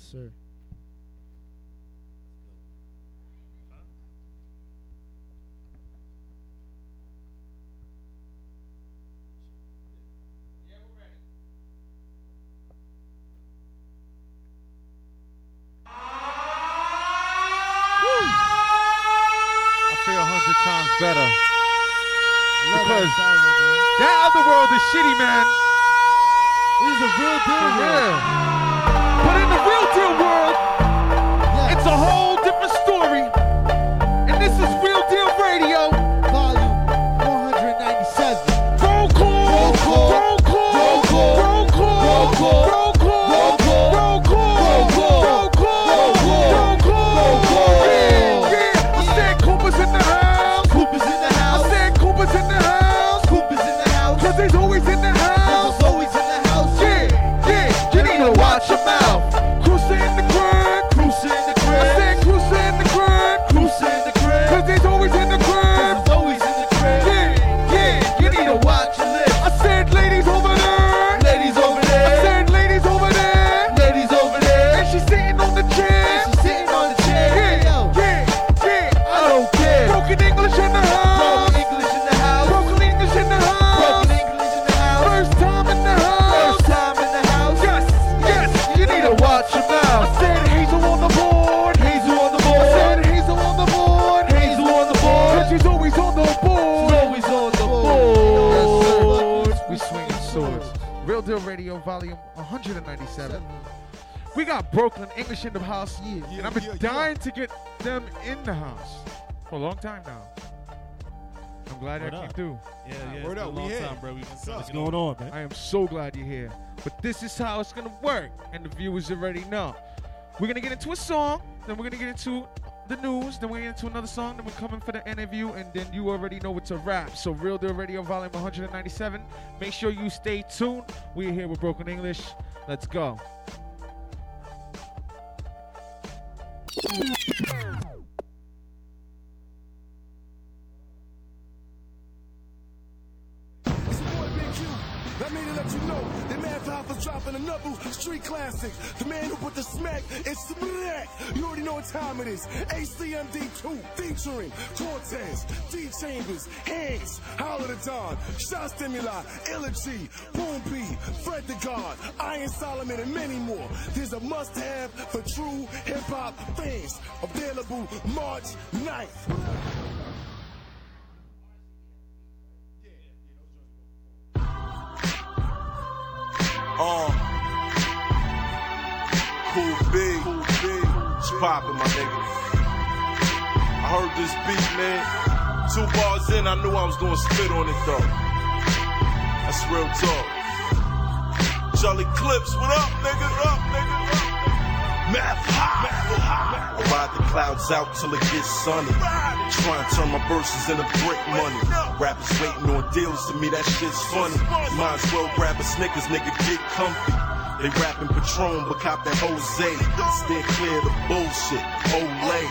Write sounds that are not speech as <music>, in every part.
sir. better. Because that other world is shitty, man. This is a real deal, real. Real world, Yes. it's a whole We got Broken English in the house, Yeah. and I've been dying to get them in the house for a long time now. I'm glad Word I came up. through. Yeah, yeah. Word it's been up, a we long here. time, bro. We've been trying What's to get on. on, man? I am so glad you're here. But this is how it's gonna work, and the viewers already know. We're gonna get into a song, then we're gonna get into the news, then we're gonna get into another song, then we're coming for the interview, and then you already know it's a wrap. So Real Deal Radio Volume 197. Make sure you stay tuned. We're here with Broken English. Let's go. Yeah. Another street classic. The man who put the smack in smack. You already know what time it is. ACMD2 featuring Cortez, D Chambers, Hanks, Howler the Don, Shot Stimuli, G, Boom P, Fred the God, Iron Solomon, and many more. There's a must have for true hip hop fans. Available March 9th. Uh, poppin', my nigga. I heard this beat, man. Two bars in, I knew I was gonna spit on it though. That's real talk. Jolly Clips, what up, nigga? Up, nigga, nigga. Math high, I ride the clouds out till it gets sunny. Try and turn my verses into brick money. Rappers waiting on deals to me, that shit's funny. Might as well grab a Snickers, nigga, get comfy. They rapping Patron, but cop that Jose. Steer clear the bullshit. Olay.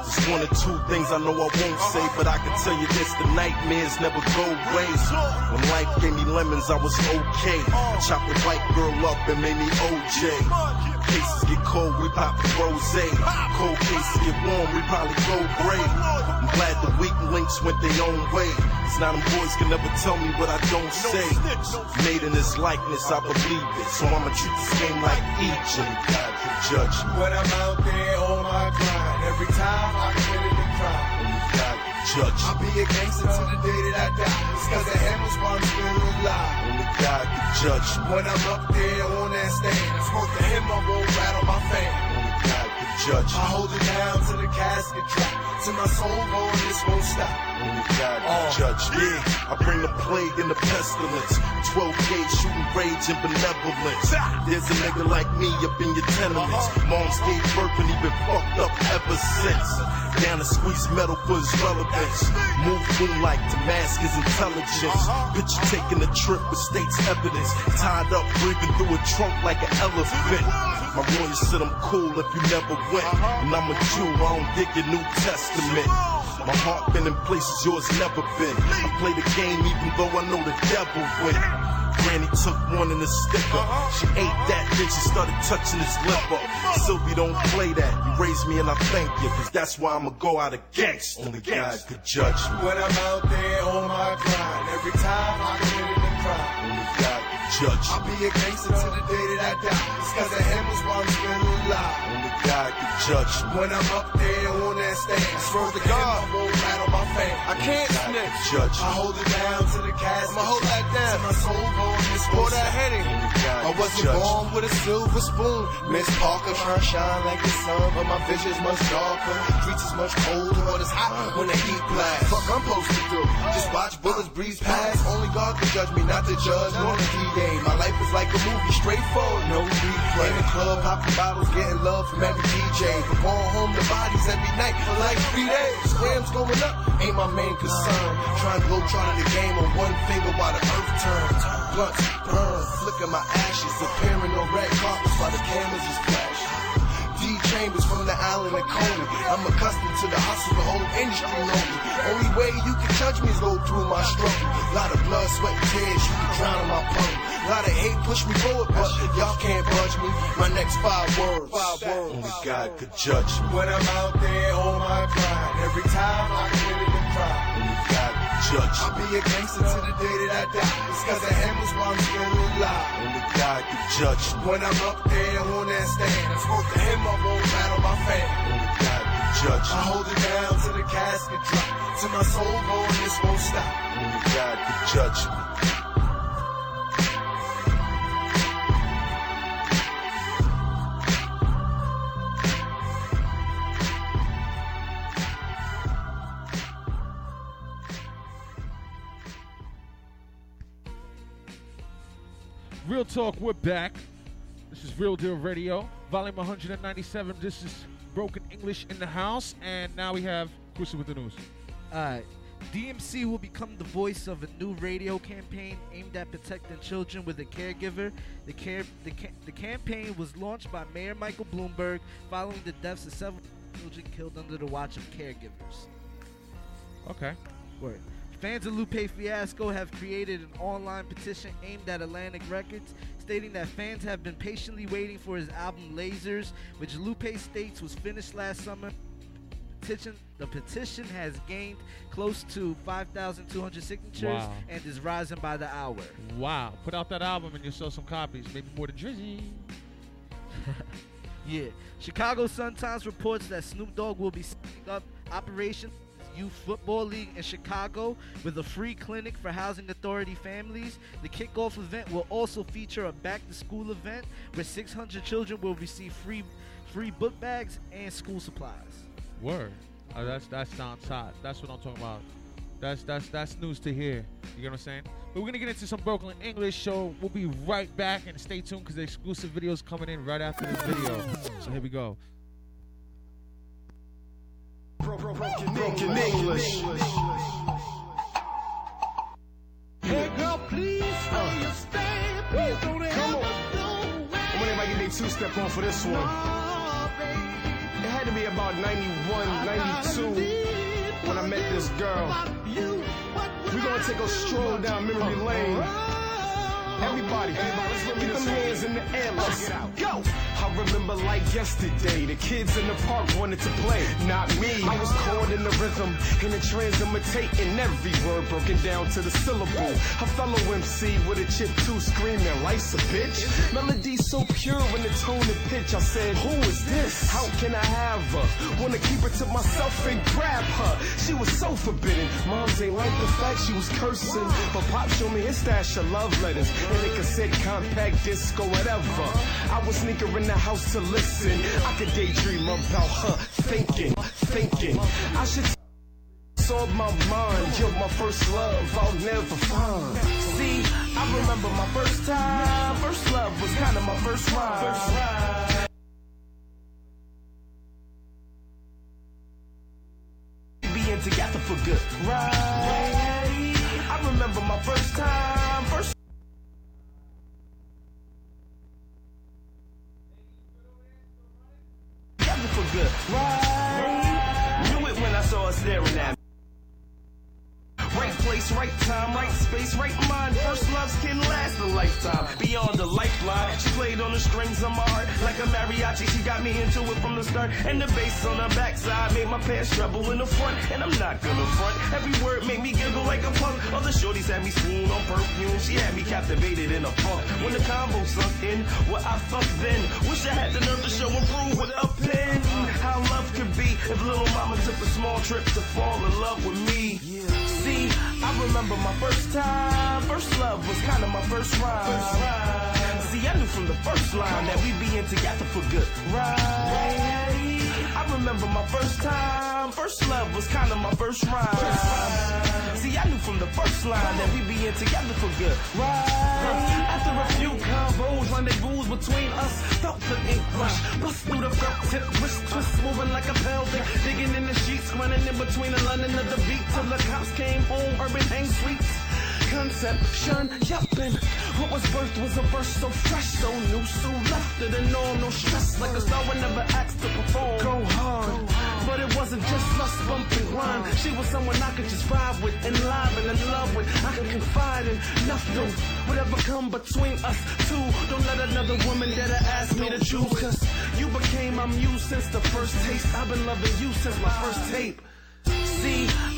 There's one or two things I know I won't say, but I can tell you this: the nightmares never go away. When life gave me lemons, I was okay. I Chopped the white girl up and made me OJ. Cases get cold, we pop the rose. Cold cases get warm, we probably go gray. I'm glad the weak links went their own way. Cause now them boys can never tell me what I don't say. Made in his likeness, I believe it. So I'ma treat this game like Egypt. God can judge. When I'm out there on my grind, every time I committed a judge I'll be a gangster till the day that I die. It's cause the hammers while I'm still. Only God can judge. When I'm up there on that stand, the him, I won't rattle my fan. Only God judge I hold it down till the casket drop. Till my soul goes, this won't stop. Only God can Oh. judge me. Yeah, I bring the plague and the pestilence. 12 gauge shooting rage and benevolence. There's a nigga like me up in your tenements. Uh-huh. Moms gave birth and he been fucked up ever since. Down to squeeze metal for his relevance. Move moonlight to mask his intelligence. Uh-huh. Picture taking a trip with state's evidence. Tied up, breathing through a trunk like an elephant. My lawyer said I'm cool if you never went. And I'm a Jew, I don't dig your New Testament. My heart been in places yours never been. I play the game even though I know the devil win. granny took one in the sticker. She ate that, then she started touching his lip up. Sylvie, don't play that. You raised me and I thank you, cause that's why I'ma go out a gangster. Oh Only God could judge me. When I'm out there on my grind, every time I committed a crime. Only God could judge me. I'll be a gangster to the day that I die. It's cause of him is why I'm still alive. Only God could judge me. When I'm up there on that stage, swear to God, I won't rattle my fan. I can't snitch. Judge I me. hold it down to the casket. I'ma hold that down. Till my soul gone, Pour that stop. Henny. Only God I wasn't born with a silver spoon. Miss Parker trying to shine like the sun, but my vision's much darker. Streets is much colder, but it's hot when the heat blast. Fuck I'm supposed to do? Just watch bullets breeze past. Only God can judge me, not the judge, nor the D-Day. My life is like a movie, straightforward, no replay. In the club, popping bottles, getting love from every DJ. But going home to bodies every night for like three days. Grams going up, ain't my main concern. Trying to go try the game on one finger while the earth turns. Blunts burn, flicker my ashes, appearing on red carpets while the cameras is flashing. Chambers from the island of Coney. I'm accustomed to the hustle, the whole industry know me. Only way you can judge me is go through my struggle. Lot of blood, sweat, and tears, you can drown in my puddle. Lot of hate push me forward, but y'all can't budge me. My next five words. Five words. Only God could judge me. When I'm out there on my grind, every time I committed a crime. Only God judge I'll be a gangster to the day that I die. It's cause of him is why I'm still alive. Only God can judge me. When I'm up there on that stand, I spoke to him, I won't battle my fan. Only God could judge me. I hold it down till the casket drop. Till my soul gone, this won't stop. Only God can judge me. Real Talk, we're back. This is Real Deal Radio, volume 197. This is Broken English in the house, and now we have Kusa with the news. Alright. DMC will become the voice of a new radio campaign aimed at protecting children with a caregiver. The, care, the, ca- the campaign was launched by Mayor Michael Bloomberg following the deaths of several children killed under the watch of caregivers. Okay. Word. Fans of Lupe Fiasco have created an online petition aimed at Atlantic Records, stating that fans have been patiently waiting for his album Lasers, which Lupe states was finished last summer. Petition, the petition has gained close to 5,200 signatures Wow. and is rising by the hour. Wow. Put out that album and you'll sell some copies, maybe more than Drizzy. <laughs> Yeah. Chicago Sun-Times reports that Snoop Dogg will be setting up Operation Youth Football League in Chicago with a free clinic for housing authority families. The kickoff event will also feature a back-to-school event where 600 children will receive free free book bags and school supplies. Word. Oh, that's that sounds hot. That's what I'm talking about. That's that's that's news to hear. You get what I'm saying? But we're gonna get into some Broken English, so we'll be right back and stay tuned because the exclusive videos coming in right after this video. So here we go. Broken English. Hey girl, please stay your stand. Please don't Come on. ever go away. I want everybody to get their two-step on for this one. It had to be about 91, 92 when I met this girl. We're gonna take a stroll down memory lane. Everybody, get them hands in the air. Let's go. I remember like yesterday, the kids in the park wanted to play, not me. I was caught in the rhythm, in the trance, imitating every word broken down to the syllable. A fellow MC with a chip too, screaming, life's a bitch. Melody so pure in the tone and pitch. I said, Who is this? How can I have her? Wanna keep her to myself and grab her. She was so forbidden. Moms ain't like the fact she was cursing. But Pop showed me his stash of love letters in a cassette, compact disc, or whatever. I was sneaker in the house to listen. I could daydream about her, thinking, thinking. I should solve my mind. You're my first love, I'll never find. See, I remember my first time. First love was kind of my first ride. Being together for good, right? I remember my first time. Time, right space, right mind. First loves can last a lifetime. Beyond the lifeline, she played on the strings of my heart like a mariachi. She got me into it from the start. And the bass on her backside made my pants treble in the front. And I'm not gonna front. Every word made me giggle like a punk. Other shorties had me swoon on perfume. She had me captivated in a funk. When the combo sunk in, what I fucked then. Wish I had the nerve to show and prove with a pen. How love could be if little mama took a small trip to fall in love with me. See, I remember my first time. First love was kind of my first rhyme. See, I knew from the first line that we'd be in together for good. Right. Remember my first time. First love was kind of my first rhyme. See, I knew from the first line that we'd be in together for good. Right. After a few combos, rendezvous between us, felt the ink rush. Bust through the felt tip, wrist twist, moving like a pelvic. Digging in the sheets, running in between the London of the beat till the cops came home. Urban hang suites. Conception, yuppin'. What was birth was a verse so fresh, so new, so left of the norm. No stress, like a star would never asked to perform. Go hard. But it wasn't just lust, bump and grind. She was someone I could just vibe with, and live and in love with. I could confide in nothing. Whatever come between us two. Don't let another woman that I ask me to choose. Cause you became my muse since the first taste. I've been loving you since my first tape.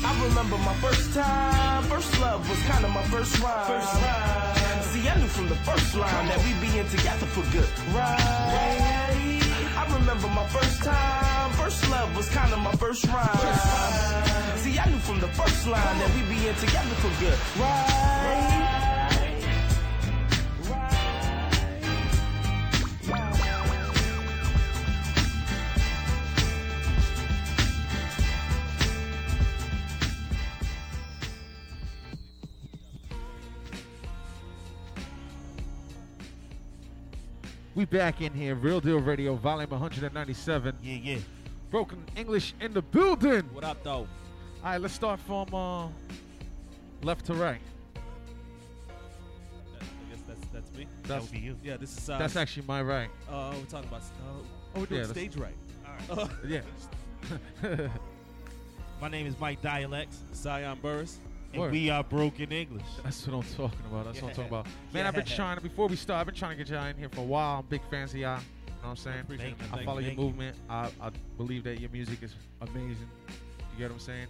I remember my first time. First love was kind of my first rhyme. First rhyme. See, I knew from the first line that we'd be in together for good. Right. I remember my first time. First love was kind of my first rhyme. See, I knew from the first line that we'd be in together for good. Right. We back in here, Real Deal Radio, volume 197. Yeah, yeah. Broken English in the building. What up, though? All right, let's start from uh, left to right. I guess that's that's me. That's- that would be you. Yeah, this is. Uh, That's actually my right. Uh, we're talking about. Uh, oh, we're doing Yeah, stage right. All right. <laughs> Yeah. <laughs> My name is Mike Dialects, Zion Burris, and Word. we are Broken English. That's what I'm talking about. That's what I'm talking about. <laughs> Man, I've been trying to, before we start, I've been trying to get y'all in here for a while. I'm big fans of y'all. You know what I'm saying? Appreciate it. I follow you, your thank you. movement. I, I believe that your music is amazing. You get what I'm saying?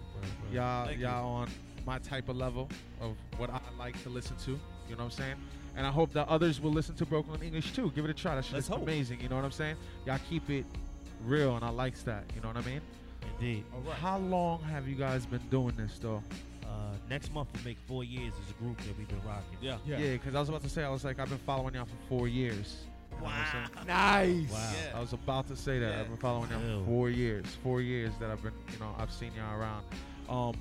Y'all, Thank you. y'all on my type of level of what I like to listen to. You know what I'm saying? And I hope that others will listen to Broken English too. Give it a try. That shit Let's is hope. amazing. You know what I'm saying? Y'all keep it real, and I likes that. You know what I mean? Indeed. All right. How long have you guys been doing this though? Uh, next month will make four years as a group that we've been rocking. Yeah. Yeah, because I was about to say, I was like, I've been following y'all for four years. You know what I'm saying? Nice. Wow. I was about to say that. Yeah. I've been following y'all for four years. Four years that I've been, you know, I've seen y'all around. Um,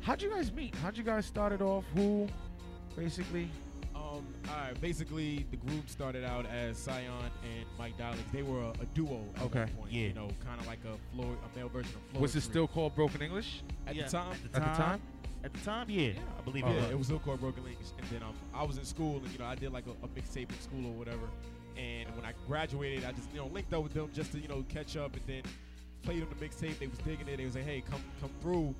how'd you guys meet? How'd you guys start it off? Who, basically? Um, all right. Basically, the group started out as Sion and Mike Dialects. They were a, a duo at Okay. one point. Yeah. You know, kind of like a Floyd, a male version of Floyd. Was it Three. still called Broken English at Yeah, the time? At the at the time? At the time, yeah. I believe Oh, yeah, it. it was still called Broken English. And then um, I was in school, and you know, I did like a, a mixtape in school or whatever. And when I graduated, I just you know linked up with them just to you know catch up, and then played them the mixtape. They was digging it. They was like, hey, come come through.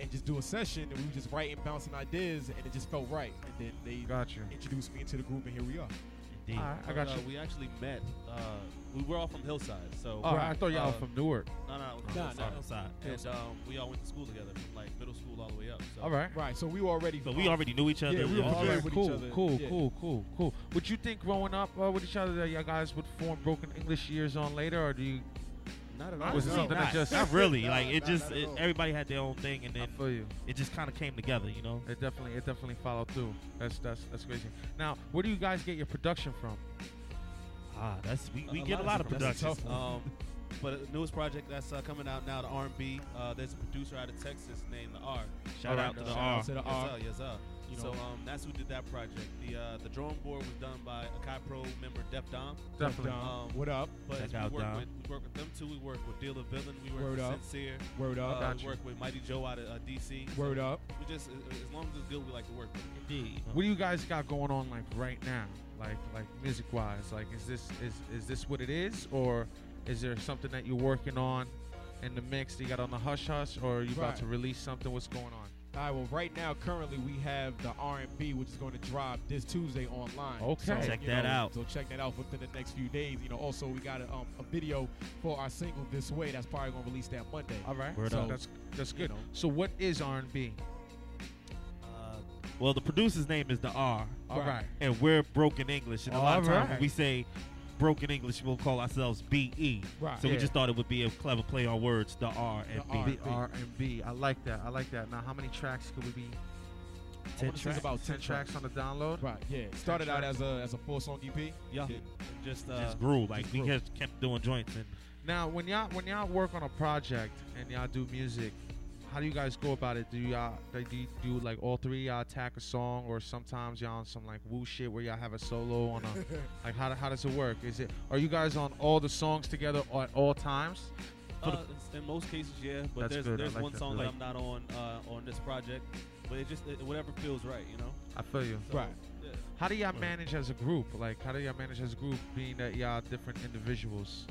And just do a session, and we were just writing, bouncing ideas, and it just felt right. And then they Got you. introduced me into the group, and here we are. Indeed. All right, I got uh, you. We actually met. Uh, we were all from Hillside, so Oh, I thought y'all uh, from Newark. no, no, Nah, from Hillside. nah. Outside. And um, we all went to school together, from like middle school all the way up. So. All right. Right, so we were already. So we already knew each other. Yeah, we were All familiar right, with cool, each other. cool, Yeah. cool, cool, cool. Would you think growing up uh, with each other that y'all guys would form Broken English years on later, or do you? Not at Was all. it Honestly, something that not, just- not <laughs> really. Nah, Like it nah, just not it, everybody had their own thing, and then feel you. it just kind of came together. You know. It definitely, it definitely followed through. That's that's that's crazy. Now, where do you guys get your production from? Ah, that's we, we A get a lot lot of of production. Um, but the newest project that's uh, coming out now, the R&B. Uh, there's a producer out of Texas named the R. Shout Alright, out to the shout R. out to the yes, R. sir, yes, sir. You so know. um, that's who did that project. The uh, the drawing board was done by a Kai Pro member, Def Dom. Definitely. Dom, Um, what up? But Check we out work Dom. with we work with them too. We work with Deal Dealer Villain. We work Word with up. Sincere. Word up. Uh, Got we work with Mighty Joe out of uh, DC. Word so up. We just as as long as it's good, we like to work with. it. Indeed. What do you guys got going on like right now? Like like music wise? Like is this is is this what it is or is there something that you're working on in the mix that you got on the hush hush or are you about to release something? What's going on? All right. Well, right now, currently, we have the R&B, which is going to drop this Tuesday online. Okay. So, Check that know, out. So check that out within the next few days. You know, also we got a, um, a video for our single "This Way" that's probably going to release that Monday. All right. Word so up. that's that's You good. know. So what is R&B? Uh, well, the producer's name is the R, All right. and we're Broken English. And a lot of All times when we say Broken English, we'll call ourselves BE. Right. So we just thought it would be a clever play on words, the R and The B. R. B R and B. I like that. I like that. Now, how many tracks could we be? I wanna say it's about 10 tracks on the download. Right. Yeah. It started out as a as a full song EP. Yeah. Yeah. Just, uh, just grew. Like just we grew. kept, kept doing joints and Now, when y'all when y'all work on a project and y'all do music, how do you guys go about it? Do y'all do you do like all three y'all attack a song, or sometimes y'all on some like woo shit where y'all have a solo on a <laughs> like how how does it work? Is it are you guys on all the songs together at all times? For the- Uh, in most cases, yeah. But That's there's good. There's like one that. song Like- that I'm not on uh, on this project. But it just it, whatever feels right, you know. I feel you. So, Right. Yeah. How do y'all manage as a group? Like how do y'all manage as a group, being that y'all different individuals?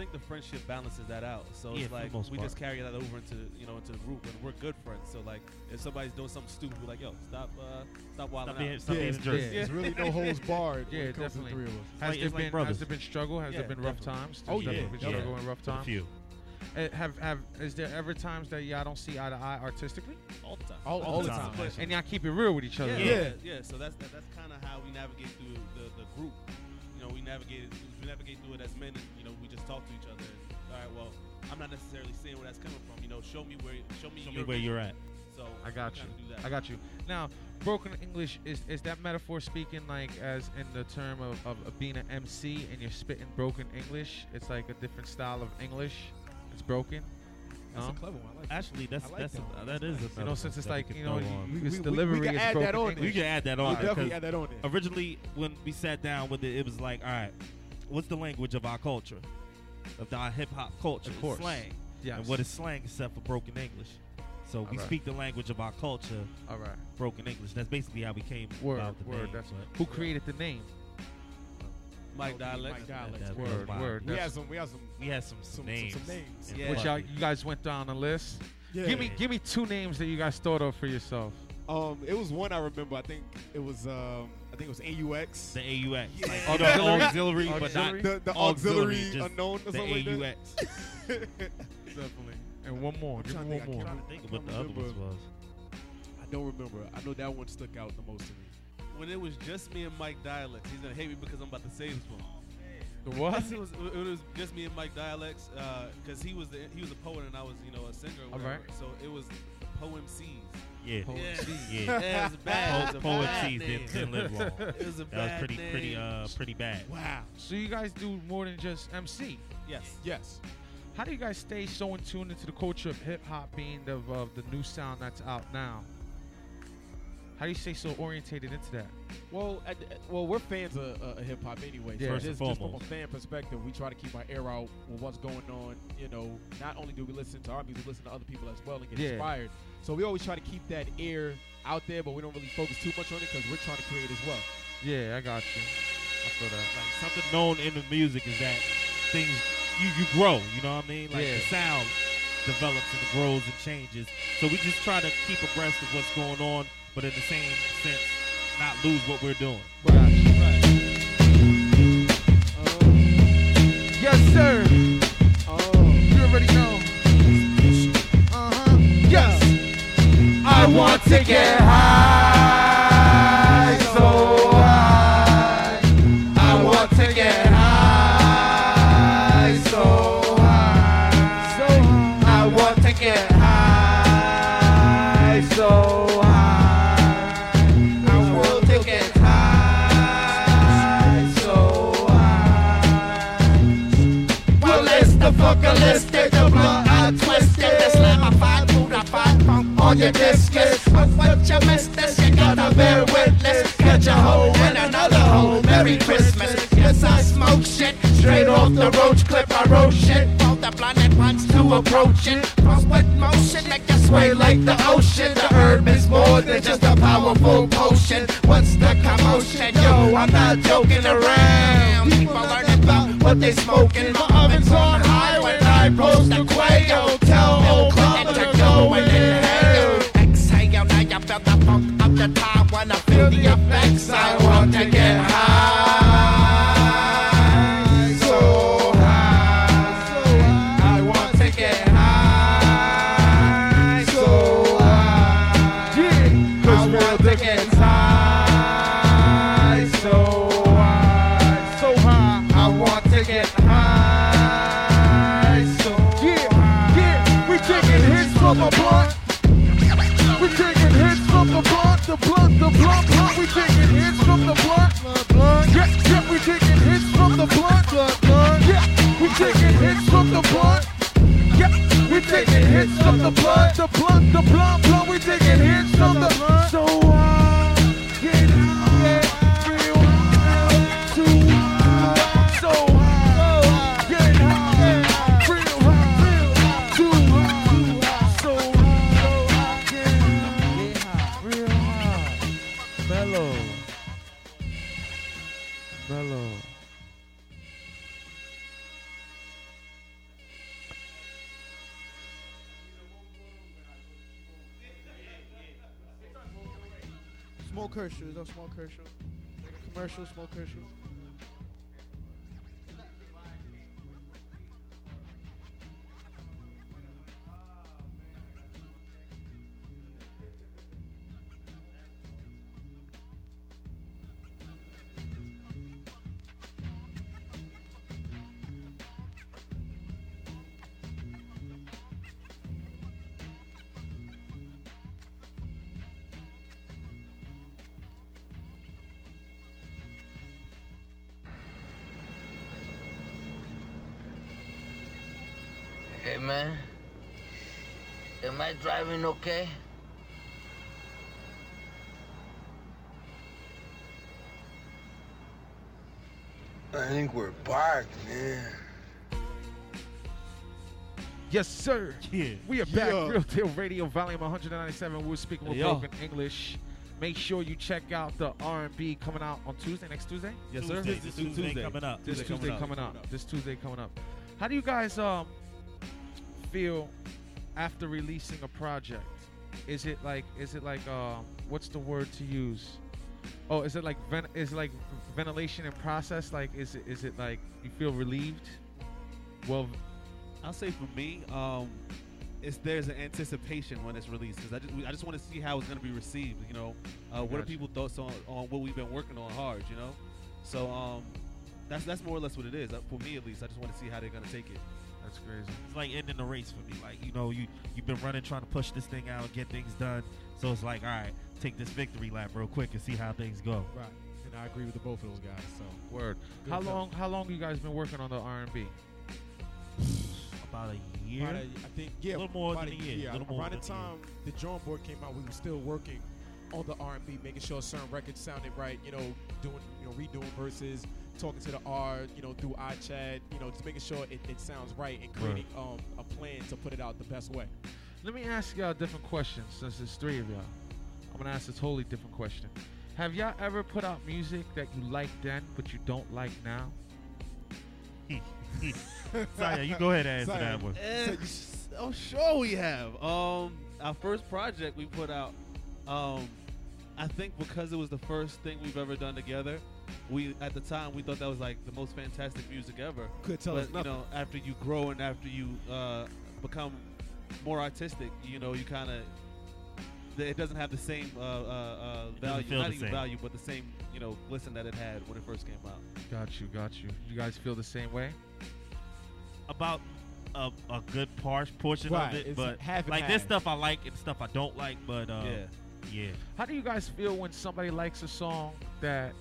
I think the friendship balances that out. So Yeah, it's like we part. just carry that over into you know into the group, and we're good friends. So like if somebody's doing something stupid, we're like, yo, stop, uh, stop wilding Stop being- stop yeah, being it's, a jerk. it's- it's really no holds <laughs> barred. when Yeah, it comes to definitely. three of us. Has like- there it's like been brothers. has there been struggle? Has Yeah, there been rough definitely. times? Oh, There's yeah, definitely been yeah. struggle and rough a times. few. Uh, have have is there ever times that y'all don't see eye to eye artistically, all the time. All, All all the the time, time. and y'all keep it real with each other? Yeah, Yeah. yeah, yeah. So that's that, that's kind of how we navigate through the, the group. You know, we navigate it, we navigate through it as men, and you know, we just talk to each other. And, all right, well, I'm not necessarily seeing where that's coming from. You know, show me where, show me, Show me where vision. you're at. So I got you. Do that. I got you. Now, broken English is is that metaphor speaking like as in the term of, of, of being an MC and you're spitting broken English? It's like a different style of English. It's broken. That's No? a clever one. I like. Actually, that's I like that's that a, one. that is You know, since it's like you know, you, We- this we- we- we can is add broken that on there. You can add that We'll on. definitely add that on there. Originally, when we sat down with it, it was like, all right, what's the language of our culture, of our hip hop culture, Of course. slang, Yes. and what is slang except for broken English? So we Alright. speak the language of our culture, All right. broken English. That's basically how we came Word. about the Word. name. That's but who created the name. Mike dialect. Mike dialect. that- Word. Word. We had some. We had some. we had some, Some, names. some, some names. Yeah. Which y'all, you guys went down the list. Yeah. Give me, give me two names that you guys thought of for yourself. Um, it was one I remember. I think it was. Um, I think it was AUX. The AUX, Yeah. like Auxiliary? you know, auxiliary, but not the the auxiliary, auxiliary unknown or the something like that. AUX. <laughs> Definitely. And one more. Give me one think, I more. can't- think of what the can't other ones was. I don't remember. I know that one stuck out the most to me. When it was just me and Mike dialects, he's gonna hate me because I'm about to say this one. The what? it was it was just me and Mike dialects because he was the he was a poet and I was you know a singer. Or All whatever. right. So it was poem C's. Yeah, Poem Yeah. C. <laughs> yeah. Yeah, it was bad. It was a Poet bad C's name. didn't, didn't live long. It was a bad That was bad pretty, pretty, uh, pretty bad. Wow. So you guys do more than just MC. Yes. Yes. How do you guys stay so in tune into the culture of hip hop, being the of the new sound that's out now? How do you stay so orientated into that? Well, at, at- well, we're fans of, uh, hip hop anyway. Yeah. So First and just, just from a fan perspective, we try to keep our ear out with what's going on. You know, not only do we listen to our music, we listen to other people as well and get Yeah. inspired. So we always try to keep that ear out there, but we don't really focus too much on it because we're trying to create as well. Yeah, I got you. I feel that. Like something known in the music is that things you you grow. You know what I mean? Like Yeah. the sound develops and grows and changes. So we just try to keep abreast of what's going on, but in the same sense, not lose what we're doing. Yes, sir. You already know. Uh-huh. Yes. I want to get high, fight, food I fight, funk on your discus. But what you missed this, you gotta bear witness. Catch a hoe and another hoe. Merry Christmas. Yes, I smoke shit. Straight off the roach clip, I wrote shit. Both the blinded punch to approach it. Cross with motion, make you sway like the ocean. The herb is more than just a powerful potion. What's the commotion? Yo, I'm not joking around. People learning about what they smoking. My oven's on like the Cuello. Tell Obama to go in hell. Exhale, now you feel the funk of the power. I feel the blunt. Yeah, we taking hits from the blunt, the blunt, the blunt, blunt. We taking Herschel? Like a commercial, Smoke Herschel. Okay? I think we're parked, man. Yes, sir. Yeah. We are back. Yeah. Real Deal Radio, volume 197. We're speaking with Yo. broken English. Make sure you check out the R&B coming out on Tuesday, next Tuesday. Yes, sir. Tuesday, this Tuesday coming up. This Tuesday Tuesday coming coming up. up. This Tuesday coming up. How do you guys um feel after releasing a project? Is it like is it like um what's the word to use? Oh, is it like ven- is it like ventilation and process? Like is it is it like you feel relieved? Well, I'll say for me, um, it's there's an anticipation when it's released because I just I just want to see how it's gonna be received. You know, uh, what are people thoughts on on what we've been working on hard. You know, so um, that's that's more or less what it is. Uh, for me at least, I just want to see how they're gonna take it. that's crazy. It's like ending the race for me. Like you know, you you've been running trying to push this thing out, get things done. So it's like, all right, take this victory lap real quick and see how things go. Right. And I agree with the both of those guys. So Word. Good How stuff. long? How long you guys been working on the R&B? About a year. About a- I think yeah, A little more about than a year, Yeah, little more around the than year. time the drawing board came out, we were still working on the R&B, making sure certain records sounded right. You know, doing you know redoing verses, talking to the R, you know, through iChat. You know, just making sure it, it sounds right and creating um a plan to put it out the best way. Let me ask y'all a different question since there's three of y'all. I'm gonna ask a totally different question. Have y'all ever put out music that you liked then but you don't like now? <laughs> Saya, you go ahead and answer Saya, that one. Eh, oh, sure we have. Um, our first project we put out. Um, I think because it was the first thing we've ever done together, we at the time we thought that was like the most fantastic music ever. Could tell but us you know, after you grow and after you uh, become more artistic, you know, you kind of it doesn't have the same uh, uh, uh, value, not even same. value, but the same you know listen that it had when it first came out. Got you, got you. You guys feel the same way? About a, a good par- portion Right, of it, it's but half like there's half. stuff I like and stuff I don't like. But uh, yeah. yeah. How do you guys feel when somebody likes a song that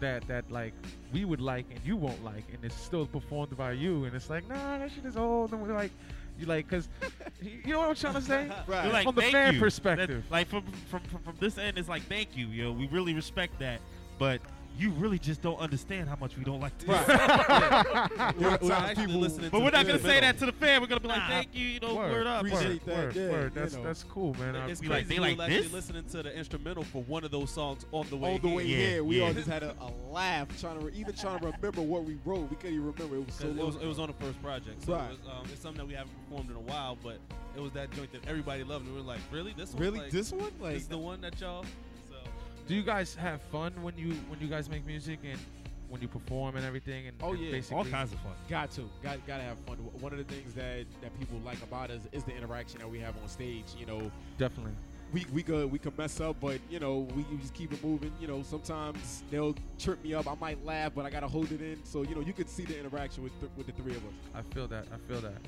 that that like we would like and you won't like and it's still performed by you and it's like nah that shit is old and we're like you like because <laughs> you know what I'm trying to say <laughs> Right. You're like, from the fan you. perspective. That- like from, from from from this end, it's like thank you, yo. We really respect that, but you really just don't understand how much we don't like this. Right. <laughs> <laughs> We're, we're actually people- listening. But we're not gonna say that to the fan. We're gonna be like, Nah. thank you, you know, Word, word, up. Appreciate word, that, word, yeah, word. you That's know. that's cool, man. I- It's We crazy. like- they like actually this? listening to the instrumental for one of those songs on the way All the way Yeah, here, we yeah. all just had a, a laugh trying to re- even trying to remember what we wrote. We couldn't even remember. It was so 'Cause it long. was, it was on the first project, so Right. it was, um, it's something that we haven't performed in a while. But it was that joint that everybody loved, and we were like, "Really, this one? really Like, this one like this is the one that y'all." So Do you guys have fun when you when you guys make music and when you perform and everything? And Oh, and yeah. basically, All kinds of fun. Got to, got, got to have fun. One of the things that that people like about us is the interaction that we have on stage. You know, definitely. we we could we could mess up, but you know we just keep it moving. You know, sometimes they'll trip me up. I might laugh, but I gotta hold it in. So you know, you could see the interaction with th- with the three of us. I feel that. I feel that.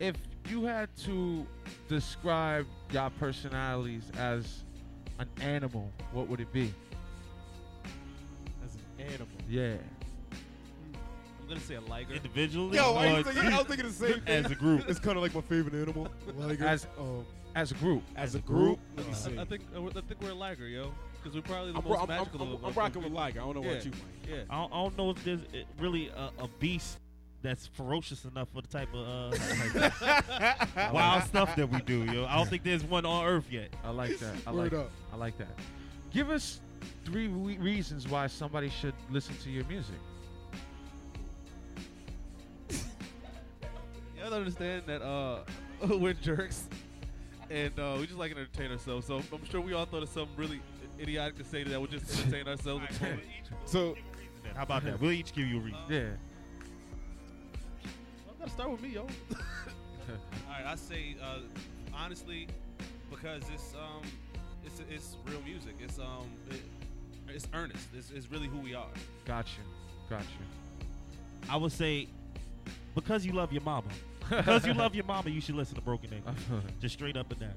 If you had to describe your personalities as an animal, what would it be? As an animal. Yeah. I'm gonna say a liger. Individually, Yo, I or was, thinking, I was thinking the same thing. <laughs> as a group. It's kind of like my favorite animal. Liger. As um, as a group. as a group. Let me I, see. I think I think we're a liger, yo, because we're probably the I'm, most ro- I'm, I'm, magical I'm, of I'm rocking the with Liger. I don't know Yeah. what you might. Yeah. I don't, I don't know if there's uh, really a, a beast that's ferocious enough for the type of uh, <laughs> wild stuff that we do, yo. I don't think there's one on Earth yet. I like that. I Word like. up. I like that. Give us three re- reasons why somebody should listen to your music. You have to understand that uh, <laughs> we're jerks, and uh, we just like to entertain ourselves. So I'm sure we all thought of something really idiotic to say that would just entertain ourselves. at the moment. So How about that? We'll each give you a reason. Yeah. Well, gotta start with me, yo. <laughs> All right, I say uh, honestly, because it's um, it's it's real music. It's um, it, it's earnest. It's, it's really who we are. Gotcha, gotcha. I would say because you love your mama. Because you love your mama, you should listen to Broken English. <laughs> Just straight up and down.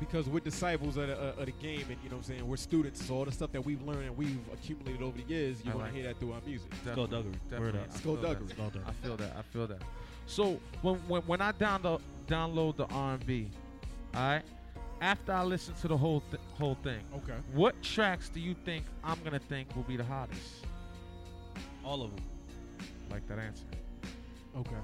because we're disciples of the, uh, of the game, and you know what I'm saying, we're students. So all the stuff that we've learned and we've accumulated over the years, you I want like to hear that through our music. Definitely, Word definitely. up. I feel that. Duggery. I feel that. I feel that. So when when, when I download download the R&B, all right. After I listen to the whole th- whole thing, Okay. what tracks do you think I'm gonna think will be the hottest? All of them. Like that answer. Okay.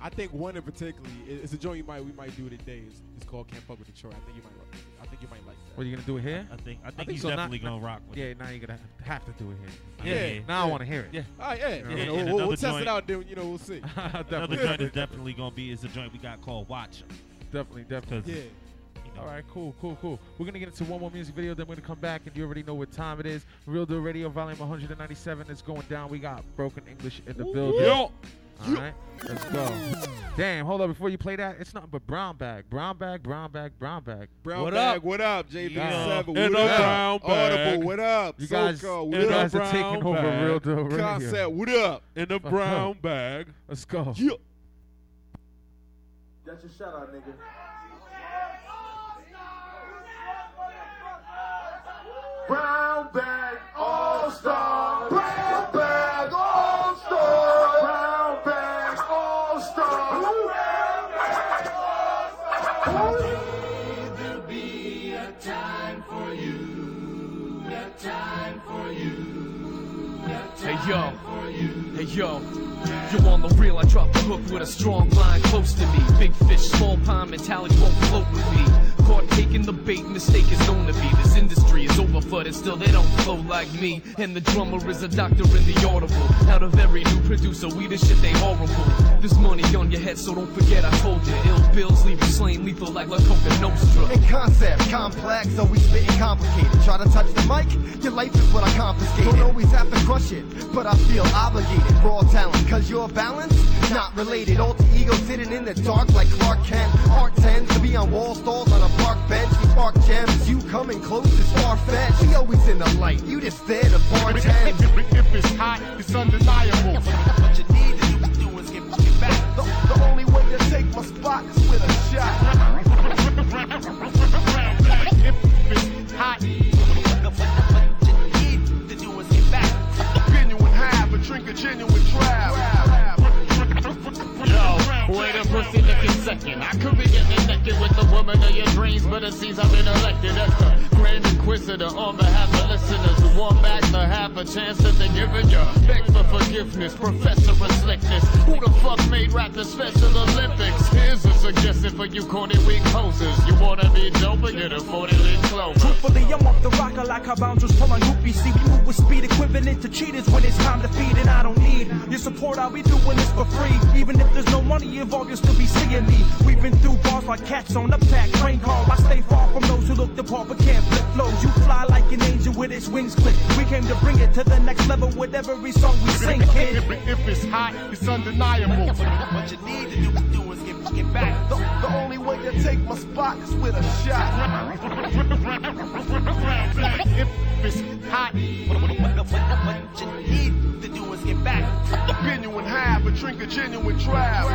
I think one in particular it's a joint you might we might do today. It's, it's called Can't Fuck with Detroit. I think you might. I think you might like. What are you gonna do it here? I think I think, think he's so. Not- definitely gonna rock with Yeah. it. Now you're gonna have to do it here. Yeah, Yeah. yeah. Now I want to hear it. Yeah. All right, yeah. Yeah, You and know, we'll, another we'll test joint- it out. Then you know we'll see. <laughs> Another definitely, joint is definitely gonna be is a joint we got called Watch. definitely, definitely. Yeah. You know, All right, cool, cool, cool. We're gonna get into one more music video, then we're gonna come back, and you already know what time it is. Real Deal Radio, Volume 197 is going down. We got Broken English in the building. Yo. All right, let's go. Damn, hold up before you play that. It's nothing but brown bag, brown bag, brown bag, brown bag. Brown What bag, up? what up, JB7? Yeah. What In a up? brown bag. Audible, what up? You guys, SoCo, you guys up? are taking brown over bag. Real Deal Radio. Concept, what up? In a brown bag. Let's go. Yeah. That's your shout out, nigga. Brown bag all star. Brown bag Hey yo, for you. hey yo. You on the real, I drop the hook with a strong line close to me. Big fish, small pond mentality won't float with me. Caught taking the bait, mistake is known to be. This industry is overfooted, still they don't flow like me. And the drummer is a doctor in the audible. Out of every new producer, we the shit they horrible. This money on your head, so don't forget I told you. Ill bills leave you slain lethal like La Coka Nostra. In concept, complex, we spitting complicated. Try to touch the mic, your life is what I confiscate. Don't always have to crush it, but I feel obligated. Raw talent, cause you're balanced, not related. Alter ego sitting in the dark like Clark Kent. Art tends to be on wall stalls on a park bench. We spark gems, you coming close is far fetched. We always in the light, you just there to bartend. If it's hot, it's undeniable. What you need to do, do is get, get back. The, the only way to take my spot is with a shot. If it's hot, What you need to do is get back. genuine have a drink a genuine draft. Yo, wait a licking second. I could be getting naked with the woman of your seems I've been elected as the Grand Inquisitor on behalf of listeners who want back the half a chance that they're giving you. Beg for forgiveness, professor of slickness. Who the fuck made rap the Special Olympics? Here's a suggestion for you corny weak poses. You wanna be dope get a 40 leaf clover. Truthfully, I'm off the rocker like how bouncers pull on groupies. See, we move with speed equivalent to cheaters when it's time to feed, and I don't need your support. I'll be doing this for free. Even if there's no money involved, you'll still be seeing me. Weaving through bars like cats on a pack train car. I stay far from those who look the part but can't flip flows. You fly like an angel with its wings clipped. We came to bring it to the next level with every song we sing, kid. If it's hot, it's undeniable. What you need to do, do is get, get back. The, the only way to take my spot is with a shot. If it's hot, what you need to do is get back vibe, a drink of genuine drive.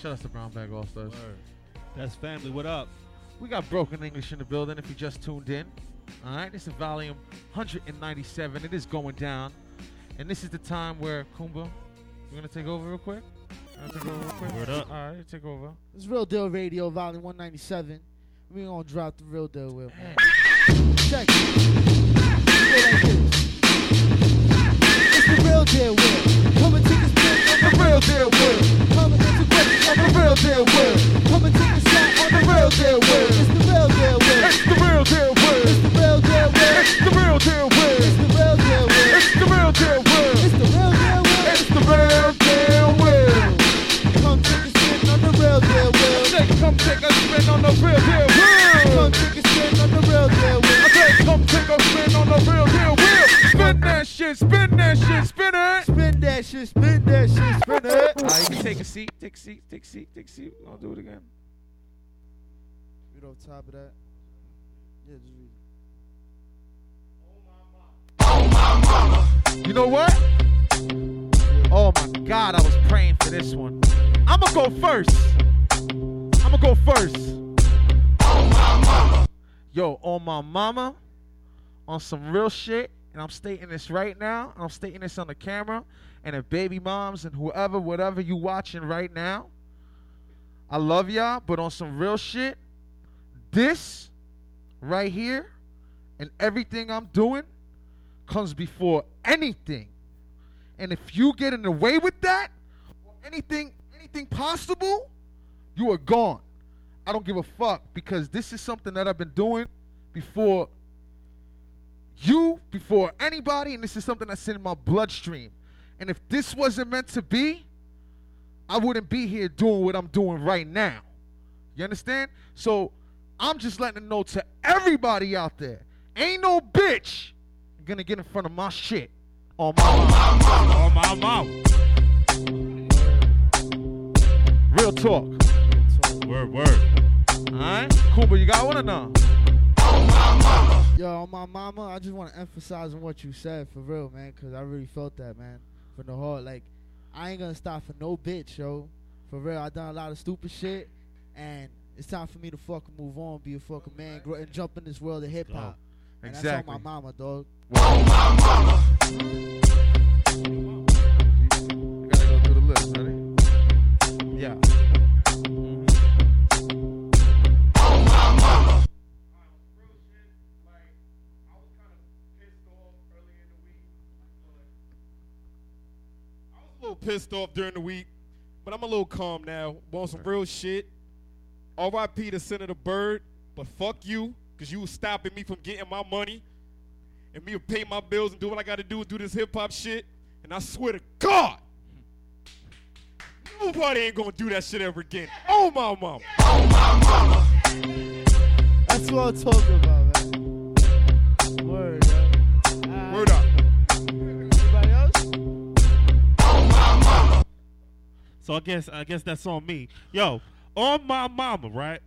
Shout out to Brown Bag All Stars. That's family. What up? We got Broken English in the building if you just tuned in. All right, this is volume 197. It is going down. And this is the time where Kumba, you're going to take over real quick? You wanna take over real quick? Word up. All right, take over. It's Real Deal Radio, Volume 197. We gonna drop the Real Deal with man. Check it. Go like this. It's the Real Deal Will. Come Real Deal integrate on the Real Deal on the Real Deal. It's the Real Deal. It's the Real Deal. It's the Real Deal. It's the Real Deal. It's the Real Deal. It's the Real Deal. It's the Real Deal. Come take a spin on the Real Deal. Come take a spin on the Real Deal. Come take a spin on the Real Deal come take a spin on the Real Deal. Spin that shit, spin that shit, spin it. Spin that shit, spin right, you can take a seat, take a seat, take a seat, take a seat. I'll do it again. Read off top of that. Yeah, just read. You know what? Oh my God, I was praying for this one. I'ma go first. I'ma go first. On my mama. Yo, on my mama, on some real shit, and I'm stating this right now. I'm stating this on the camera, and if baby moms and whoever, whatever you watching right now, I love y'all, but on some real shit, this right here and everything I'm doing comes before anything. And if you get in the way with that, or anything, anything possible, you are gone. I don't give a fuck because this is something that I've been doing before you, before anybody, and this is something that's in my bloodstream. And if this wasn't meant to be, I wouldn't be here doing what I'm doing right now. You understand? So I'm just letting it know to everybody out there. Ain't no bitch gonna get in front of my shit. On my mom. On my mom. Real talk. Word, word. Alright? Cool, but you got one or no? Yo, on my mama, I just want to emphasize on what you said for real, man, because I really felt that, man, from the heart. Like, I ain't gonna stop for no bitch, yo. For real, I done a lot of stupid shit, and it's time for me to fucking move on, be a fucking man, grow, and jump in this world of hip hop. And Exactly. that's on my mama, dog. Gotta go through the list, ready? Yeah. Pissed off during the week, but I'm a little calm now. Want some real shit. R.I.P. to Senator Bird, but fuck you, because you was stopping me from getting my money and me to pay my bills and do what I got to do and do this hip hop shit. And I swear to God, nobody ain't gonna do that shit ever again. Oh my mama. Oh my mama. That's what I'm talking about, man. Word, So I guess I guess that's on me. Yo, on my mama, right?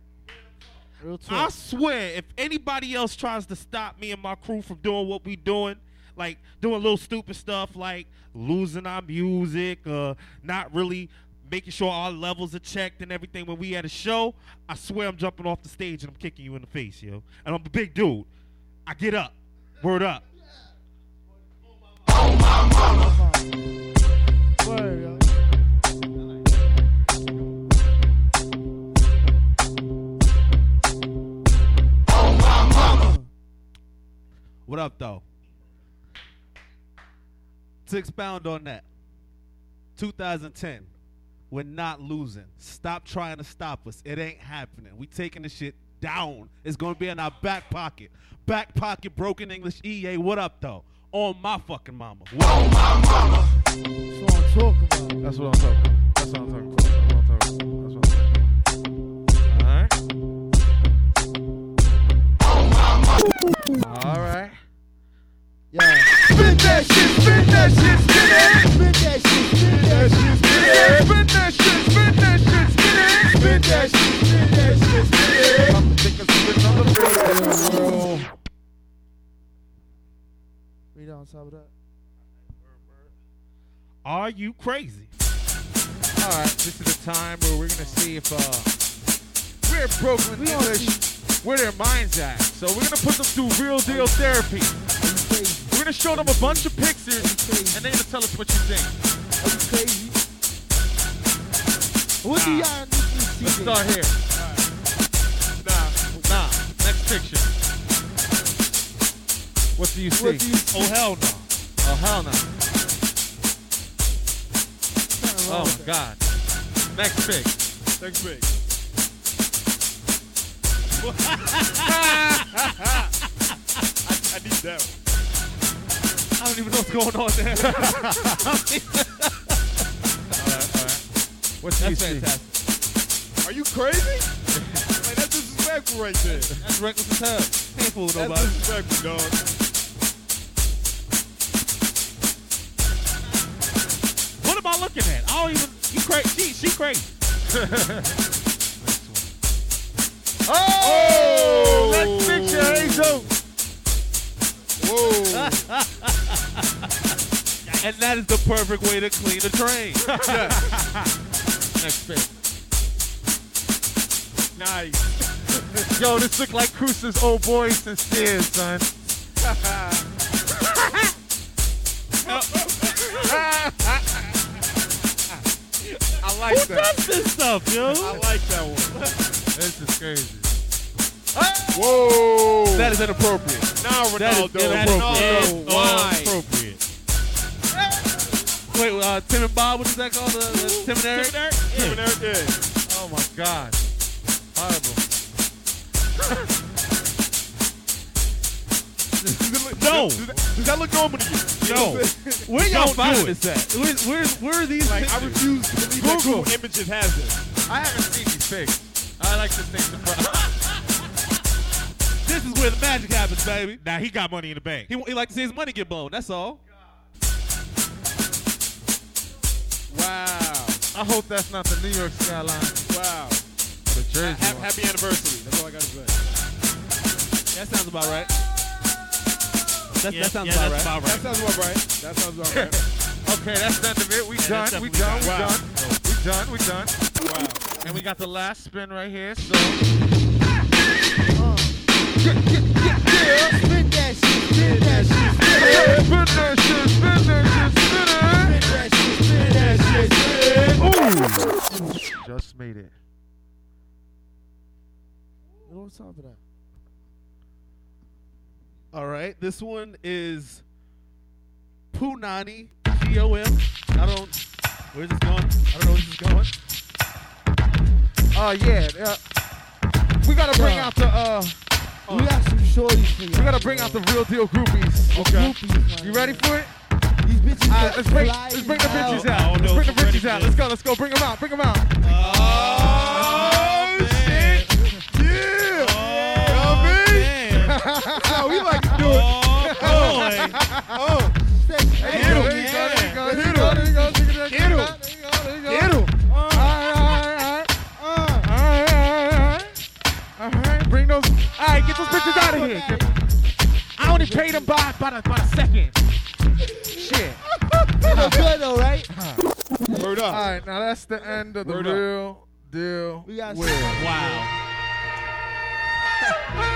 Real I swear, if anybody else tries to stop me and my crew from doing what we doing, like doing little stupid stuff like losing our music, uh, not really making sure our levels are checked and everything when we at a show, I swear I'm jumping off the stage and I'm kicking you in the face, yo. And I'm a big dude. I get up. Word up. Oh my mama. Word, yo. What up, though? To expound on that, 2010, We're not losing. Stop trying to stop us. It ain't happening. We taking the shit down. It's gonna be in our back pocket. Back pocket, broken English. EA, what up though? On my fucking mama. On my mama. That's what I'm talking about. That's what I'm talking about. That's what I'm talking about. That's what I'm talking about. All right. All right. Yeah. Spin that shit, spin that shit, spin it. Spin that shit, spin that shit, spin it. Spin that shit, spin that shit, spin it. Spin that shit, spin that shit, spin it. I'm thinking spin on the world. Read on top of that. Are you crazy? All right, this is the time where we're gonna see if uh, we're Brooklyn We gonna English, where their minds at. So we're gonna put them through real deal therapy. We're gonna show them a bunch of pictures, and they're gonna tell us what you think. Are you crazy? What do y'all need to see? Let's start here. Nah, nah. Next picture. What do you see? What do you see? Oh hell no. Oh hell no. Oh my God. Next pic. Next pick. I, I need that one. I don't even know what's going on there. All right, all right. What do you That's see? fantastic. Are you crazy? <laughs> like, that's disrespectful right there. That's reckless as hell. Can't fool That's nobody. disrespectful, dog. What am I looking at? I don't even. You crazy? She, she crazy. <laughs> Oh! Whoa. <laughs> and that is the perfect way to clean a train. <laughs> Next pic. nice. Yo, this look like Cruise's old boy sincere, son. <laughs> I like Who that. does this stuff, yo? I like that one. This is crazy. Whoa. that is inappropriate. now That is Ronaldo. inappropriate. Ronaldo. Why? Appropriate. Wait, uh, Tim and Bob, what is that called? Uh, uh, Tim and Eric? Tim and Eric, yeah. Oh my God. Horrible. Does it No. Does that, does that look normal to you? You No. what I'm saying? <laughs> Where y'all Don't finding this at? Where, where, where are these Like, I refuse to believe that Google. Google Images has this. I haven't seen these pics. I like to think surprise. <laughs> This is where the magic happens, baby. Now he got money in the bank. He, he like to see his money get blown. That's all. Wow. I hope that's not the New York skyline Wow. the Jersey Ha- one. happy anniversary. That's all I got to say. That sounds about right. That, Yeah, that sounds yeah, about that's right. about That sounds about right. That sounds about right. <laughs> Okay, that's the end of it. We Yeah, done. We definitely done. We done. done. We done. We done. Wow. And we got the last spin right here. So Just made it. What was top of that? All right. This one is Punani, G-O-M. I don't, where's this going? I don't know where this is going. Oh yeah. uh, we gotta bring out the uh We got some shorties for you. we gotta bring out the real deal groupies. Okay. Groupies, You ready for it? These bitches All right, let's bring let's bring the bitches I out. Let's bring the if I'm ready bitches out. Let's go. Let's go. Bring them out. Bring them out. All right, get those bitches out of here. I only paid them by by the, by the second. Shit. You look good though, right? Word up. right, now that's the end of the Word up. real deal. We got with. some- Wow. <laughs>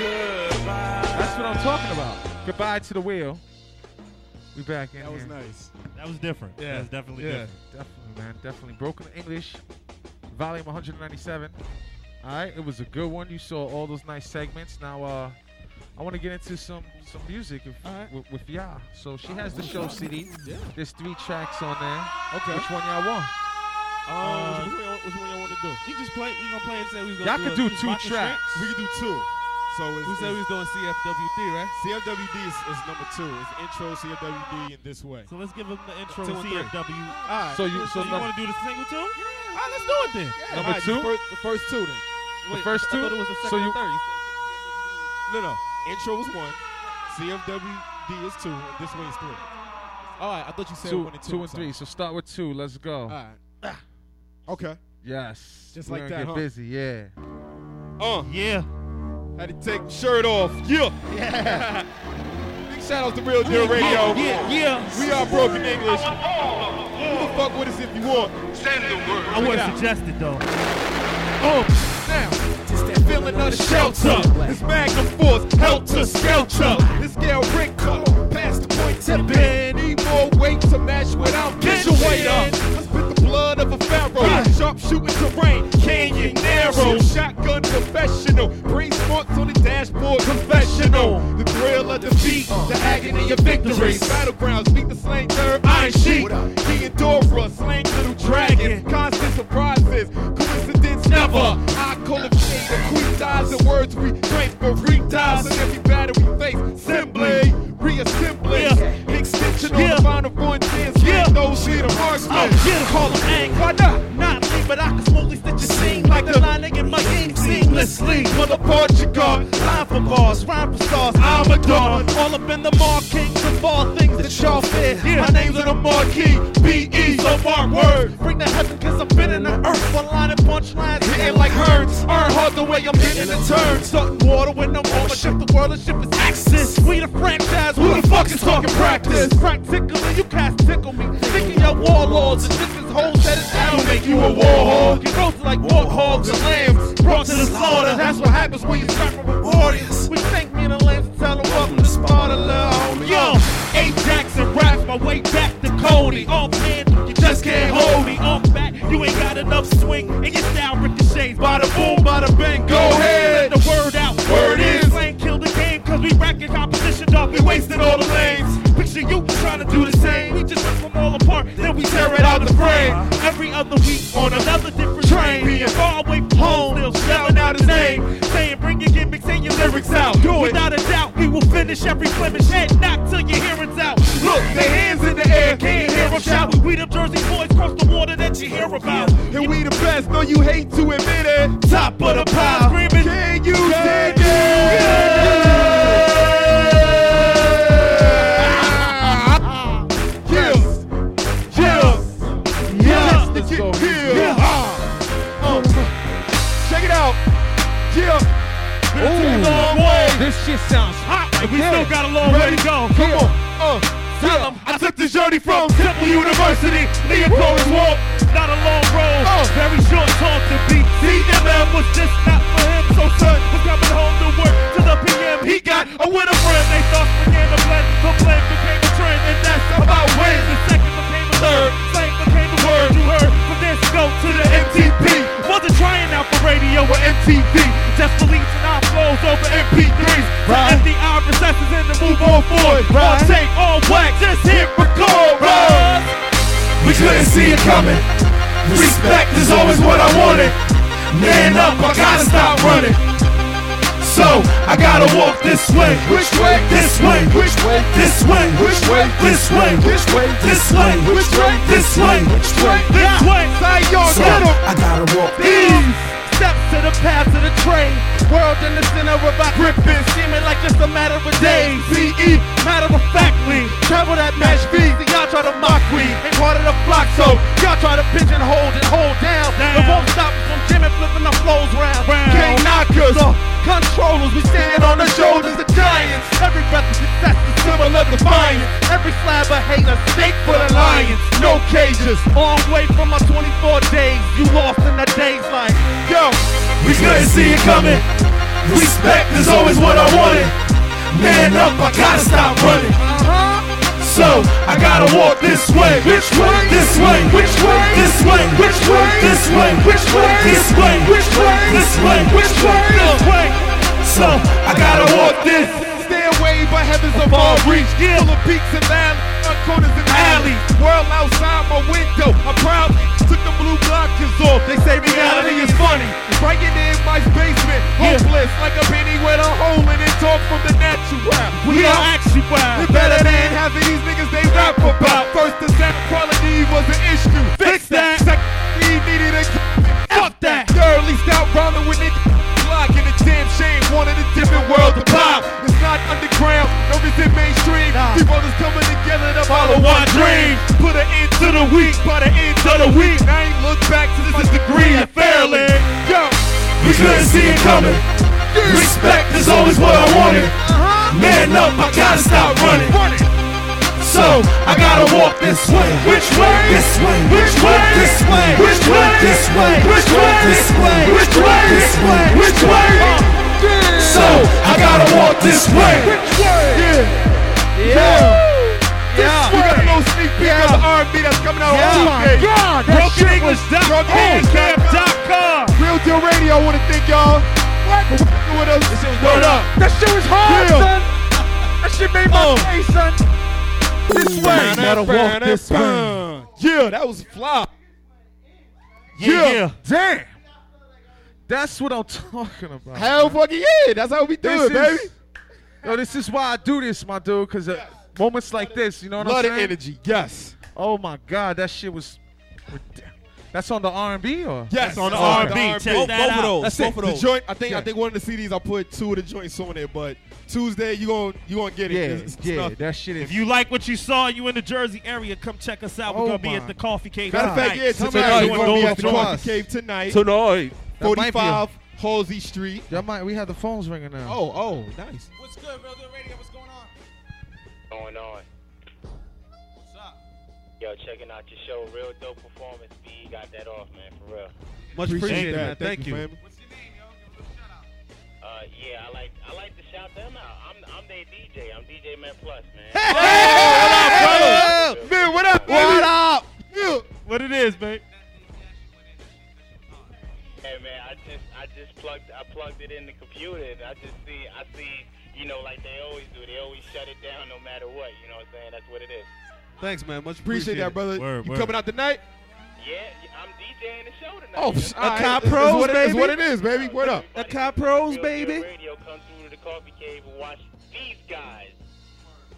That's what I'm talking about. Goodbye to the wheel. We back in That was here. nice. That was different. Yeah. That was definitely Yeah. different. Definitely, man. Definitely. Broken English, volume 197. All right, it was a good one. You saw all those nice segments. Now, uh, I want to get into some some music if, with, with y'all. So she has the show CD. There's three tracks on there. Okay. Which one y'all want? Uh, which, one, which one y'all want to do? You just play. We gonna play and say we gonna Y'all do could a- do two tracks. Strengths? We can do two. So it's, We said we was doing CFWD, right? CFWD is, is number two. It's intro CFWD in this way. So let's give them the intro Two to. CFW. All right. So you so you want to do the single too? All right, let's do it then. number Alright, two. The first, the first two then. The Wait, first I two. thought it was the so you and third. You No, no. Intro was one. CFWD is two. And this way is three. All right. I thought you said two, one and two. two and three. So start with two. Let's go. All right. Okay. Yes. Just We're like that, Get huh? busy. Yeah. Uh. Yeah. Had to take the shirt off. Yeah. Yeah. <laughs> Big shout out to Real Deal Radio. Yeah, yeah. We are broken English. Who the fuck with us if you want? Send the word. I wasn't suggested though. Oh, now, it's that feeling of the shelter. It's Magnum Force, helter skelter. This gal Rick, come on, pass the point tipping. Need more weight to match what I'm Get your weight up. Pharaoh. Sharp shooting terrain, canyon narrow. Shotgun professional. Brain smarts on the dashboard, confessional. The thrill of defeat, the agony of victory. Battlegrounds, beat the slain third, iron sheet. Theodora, slain little dragon. Constant surprises, coincidence never. I call it shade, the queen dies and words we train for retiles in every battle we face. Simply reassembly, extension on the final frontiers. Yeah, those here the marksmen. Oh, yeah, call them. Why not? But I can smoothly stitch a scene like the lining in my game seamlessly. Mother Portugal, Line for bars, rhyme for stars, I'm a dawn. All up in the markings of all things that y'all fear. My name's on the marquee, B.E. So mark word. Bring the heaven, cause I'm been in the earth. One line and punchlines, Hitting like herds, earn hard the way I'm hitting the turns. Salt water with no more, shift the world and shift its axis. We the franchise, Who the fuck is talking practice? Practically, you can't tickle me. Thinking your warlords and this is hoes down. Make you a war hog. You roast like warthogs and lambs brought to the slaughter. That's what happens when you scrap with warriors. We thank me in the lambs and tell them welcome to Sparta, homie. Yo, Ajax and raps my way back to Cody. Off hand, you just can't hold me. Off back, you ain't got enough swing. And your style then we tear it out the frame. Every other week on another different train. Being far away from home, still shouting out his name. Saying, bring your gimmicks and your lyrics out. Do it. Without a doubt, we will finish every blemish head knock till your hearing's out. Look, their hands in the air, Can't hear them shout. We the Jersey boys cross the water that you hear about. And we the best, though you hate to admit it. Top of the pile, we right still got a long way to go. Come on. Uh, Tell yeah. I took this journey from Temple University, Leopold's Walk. Not a long road, Oh. very short talk to beat. CMM was just not for him, so son was coming home to work to the PM. He got a winner friend. They thought began to blend, so blend became a trend, and that's about when the second became a third. The word you heard. From this go to the MTP. Wasn't trying out for radio or MTV, just releasing our flows over MP3s. Right. Empty recesses and to move on forward. Right. On tape, all wax, just hit record. Right. We couldn't see it coming. Respect is always what I wanted. Man up, I gotta stop running. So I gotta walk this way. Which way? This way. Which way? This way. Which way? This way. Which way? This way. Which way? This way. Which way? This way. So. I gotta walk These steps to the path of the train. World in the center of our gripping, seeming like just a matter of days. PE, matter of factly. Travel that match V, see y'all try to mock we. Ain't part of the flock, so y'all try to pigeonhole and hold down. It won't stop us from Jimmy flipping the flows round. Can't knock us. So, controllers, we stand on the shoulders of giants. Every breath of success is symbol of defiance. Every slab of hate a stake for the lions. No cages. Long way from my 24 days. You lost in the days like, Yo, we couldn't see it coming. Respect is always what I wanted. Man up, I gotta stop running. Uh-huh. So I gotta walk this way. Which way? This way. Which way? This way. Which way? This way. Which way? This way. Which way? This way. Which way? this way. So I gotta walk this. Stay away by heavens all reach. Full of peaks and valleys, corners and alleys. World outside my window. I proudly took the blue blockers off. They say reality is funny. Breaking in my basement, hopeless like a penny with a hole in it. Talk from the natural. We are actually It's better than having these niggas they rap about. First, the sound quality was an issue. Fix that. Second, we needed a fuck that. Least out rhyming with niggas. Block in the damn shame, wanted a different world to pop. It's not underground, nor is it mainstream. People just coming together to follow one dream. Put an end to the week, by the end of the week. I ain't look back to this is degree and fairly. Yo, We couldn't see it coming. Respect is always what I wanted. Uh-huh. Man up, I gotta stop running. So I gotta walk this way. Which way? This way. Which way? This way. Which way? Uh, this way. Which way? This way. Which way? This way. Which way? So I gotta walk this way. Which way? Yeah. Yeah. Yeah. We got a little sneak peek of the R&B that's coming out Yeah. on Oh my Tuesday. God, that shit was dope. BrokenEnglish.com. Real Deal Radio, I want to thank y'all working with us. This shit was up. That shit was hard, Real. son. That shit made my oh. day, son. This way. Gotta walk this way. Yeah, that was fly. Yeah, Yeah. Damn. That's what I'm talking about. Hell man. fucking yeah. That's how we do This it, baby. is- Yo, this is why I do this, my dude, because moments like this, you know what Lot I'm of saying? energy, yes. Oh my God, that shit was. That's on the R&B or? Yes, on the R&B. R&B. Check Both- that both out. of those. That's both it. of The those. joint. I think. I Yeah. think one of the CDs I put two of the joints on there, but Tuesday you gonna you gonna get it. Yeah, It's- it's yeah, nothing. that shit is. If you like what you saw, you in the Jersey area, come check us out. We're Oh gonna be my at the Coffee Cave Matter of fact, tonight. yeah, Tonight, tonight we're we're gonna be at the joints. Coffee Cave tonight. Tonight. That might be a- 45 Halsey Street. Y'all might. We have the phones ringing now. Oh, oh, nice. What's good, Real Deal Radio? What's going on? going on? What's up? Yo, checking out your show, real dope performance. B you got that off, man, for real. Much appreciated, man. Thank Thank you, you. fam. Uh, yeah, I like I like to shout them out. I'm I'm their DJ. I'm DJ Man Plus, man. Hey, man, what up, baby? What up? Yeah. What it is, babe? Hey man, I just I just plugged I plugged it in the computer and I just see I see you know like they always do. They always shut it down no matter what. You know what I'm saying? That's what it is. Thanks, man. Much Appreciate that, brother. you coming out tonight? Yeah, I'm DJing the show tonight. Oh, man. psh, all right. It's what it- it's what it is, baby. Word up. The Cop Pros, baby. Radio, come through to the coffee cave and watch these guys.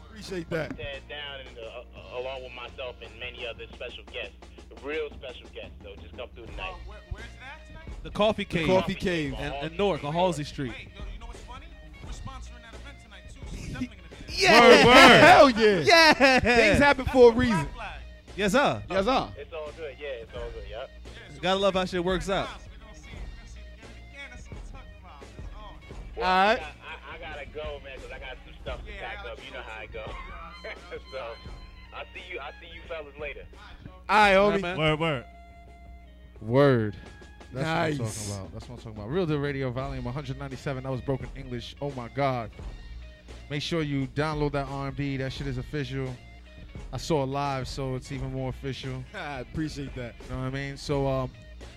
Appreciate that. Ted down and uh, uh, along with myself and many other special guests, real special guests. So just come through tonight. Where's that? The Coffee Cave. Coffee Cave. And, and Newark on Halsey Street. Yeah. Word, word. <laughs> Hell yeah. Yeah. Things happen for a reason. Yes, sir. Yes, sir. It's all good. Yeah, it's all good. Yep. Gotta love how shit works out. Well, All I, right. Got, I, I gotta go, man, because I got some stuff to pack up. You know how I go. <laughs> so I'll see you. I'll see you fellas later. All right, All right, homie. man. Word, word. Word. That's what I'm Nice. talking about. That's what I'm talking about. Real Deal Radio, volume 197. That was broken English. Oh my God. Make sure you download that R&B. That shit is official. I saw it live, so it's even more official. <laughs> I appreciate that. You know what I mean? So, um,